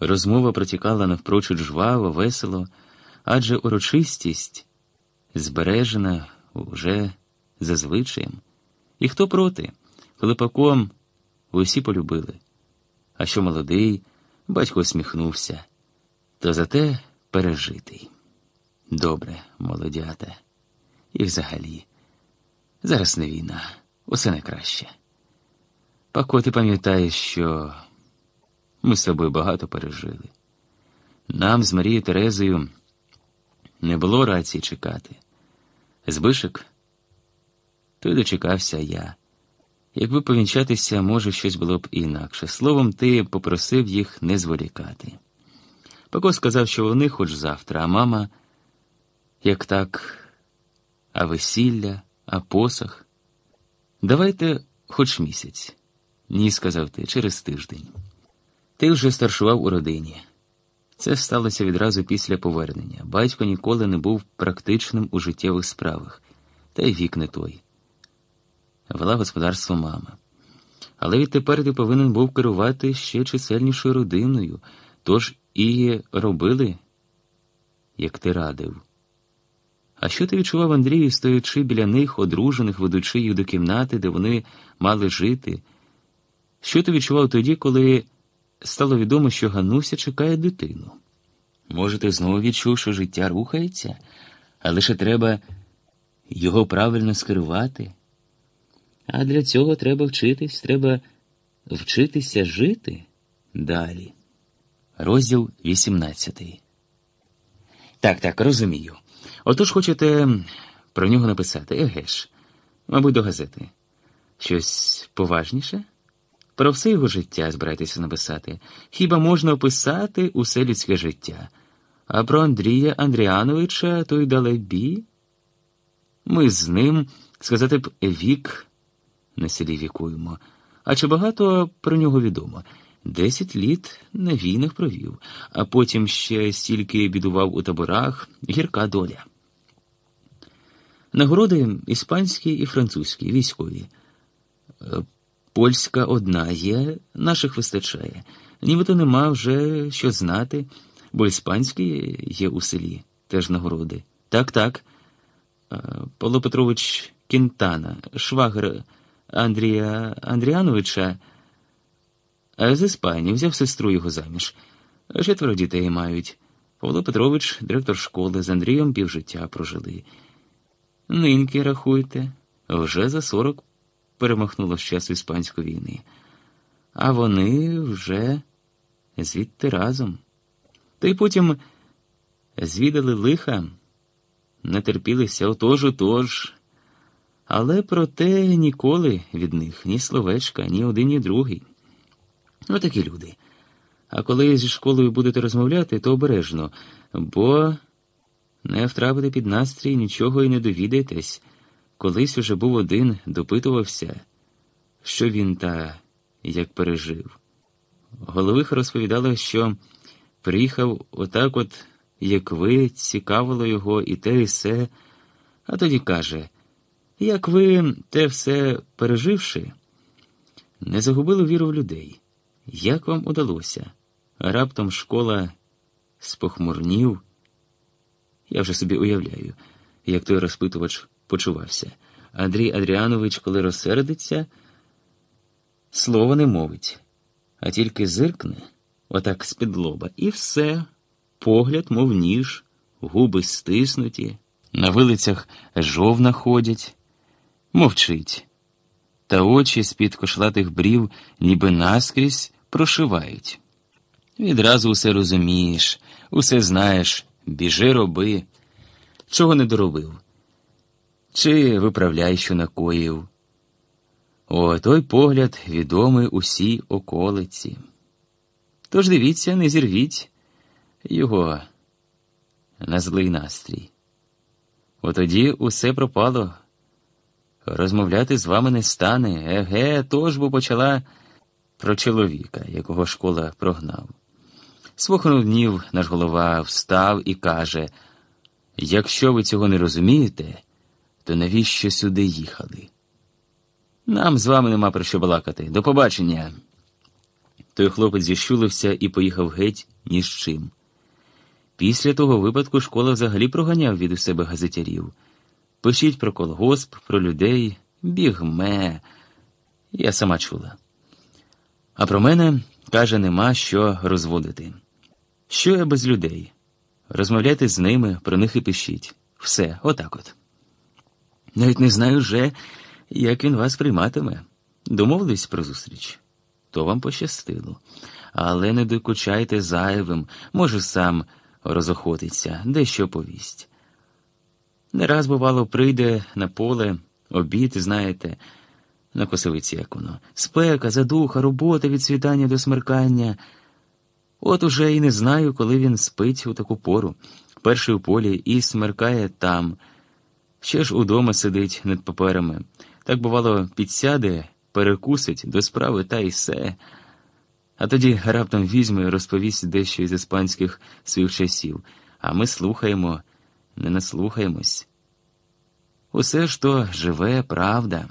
Розмова протікала навпрочуд жваво, весело, адже урочистість збережена уже зазвичаєм. І хто проти? Клепаком усі полюбили. А що молодий, батько усміхнувся, то зате пережитий. Добре, молодята. І взагалі, зараз не війна, усе найкраще. Пако, ти пам'ятаєш, що ми з тобою багато пережили. Нам з Марією Терезою не було рації чекати. Збишек, той дочекався я. Якби повінчатися, може, щось було б інакше. Словом, ти попросив їх не зволікати. Пако сказав, що вони хоч завтра, а мама, як так, а весілля, а посах. Давайте хоч місяць. Ні, сказав ти, через тиждень. Ти вже старшував у родині. Це сталося відразу після повернення. Батько ніколи не був практичним у життєвих справах, та й вік не той. Вела господарство мама. Але відтепер ти повинен був керувати ще чисельнішою родиною, тож і робили, як ти радив. А що ти відчував, Андрію, стоячи біля них, одружених, ведучи їх до кімнати, де вони мали жити? Що ти відчував тоді, коли стало відомо, що Гануся чекає дитину? Може, ти знову відчув, що життя рухається, а лише треба його правильно скерувати? А для цього треба вчитись, треба вчитися жити далі. Розділ 18. Так, так, розумію. Отож хочете про нього написати, еге ж, мабуть, до газети. Щось поважніше? Про все його життя збираєтеся написати. Хіба можна описати усе людське життя? А про Андрія Андріановича то й далебі? Ми з ним, сказати б, вік на селі вікуємо. А чи багато про нього відомо? Десять літ на війнах провів, а потім ще стільки бідував у таборах, гірка доля. Нагороди іспанські і французькі, військові. Польська одна є, наших вистачає. Нібито нема вже що знати, бо іспанські є у селі, теж нагороди. Так, так. Павло Петрович Кінтана, швагер Андрія Андріановича, з Іспанії взяв сестру його заміж. Четверо дітей мають. Павло Петрович, директор школи, з Андрієм півжиття прожили. Ниньки, рахуйте, вже за сорок перемахнуло з часу іспанської війни, а вони вже звідти разом. Та й потім звідали лиха, натерпілися отож, отож. Але проте ніколи від них ні словечка, ні один, ні другий. Отакі люди. А коли зі школою будете розмовляти, то обережно, бо не втрапите під настрій, нічого і не довідаєтесь. Колись уже був один, допитувався, що він та як пережив. Головиха розповідала, що приїхав отак, от, як ви, цікавило його і те, і все, а тоді каже, як ви те все переживши, не загубили віру в людей. Як вам удалося? Раптом школа спохмурнів. Я вже собі уявляю, як той розпитувач почувався. Андрій Адріанович, коли розсердиться, слова не мовить, а тільки зиркне, отак з-під лоба, і все, погляд, мов ніж, губи стиснуті, на вилицях жовна ходять, мовчить, та очі з-під кошлатих брів, ніби наскрізь прошивають. Відразу усе розумієш, усе знаєш, біжи роби, чого не доробив, чи виправляй, що накоїв. О, той погляд відомий усій околиці. Тож дивіться, не зірвіть його на злий настрій. Отоді усе пропало. Розмовляти з вами не стане. Еге, тож бо почала про чоловіка, якого школа прогнав. Свохнув днів наш голова встав і каже: якщо ви цього не розумієте, то навіщо сюди їхали? Нам з вами нема про що балакати. До побачення. Той хлопець зіщулився і поїхав геть ні з чим. Після того випадку школа взагалі проганяв від у себе газетярів. Пишіть про колгосп, про людей, бігме. Я сама чула. А про мене, каже, нема що розводити. Що я без людей? Розмовляйте з ними, про них і пишіть. Все, отак от. Навіть не знаю вже, як він вас прийматиме. Домовились про зустріч? То вам пощастило. Але не докучайте зайвим, може, сам розохотиться, дещо повість. Не раз, бувало, прийде на поле, обід, знаєте, на косовиці як воно. Спека, задуха, робота від світання до смеркання. От уже і не знаю, коли він спить у таку пору. Перший у полі і смеркає там. Ще ж удома сидить над паперами. Так, бувало, підсяде, перекусить до справи та й все. А тоді раптом візьме і розповість дещо із іспанських своїх часів, а ми слухаємо, не наслухаємось. Усе ж то живе правда.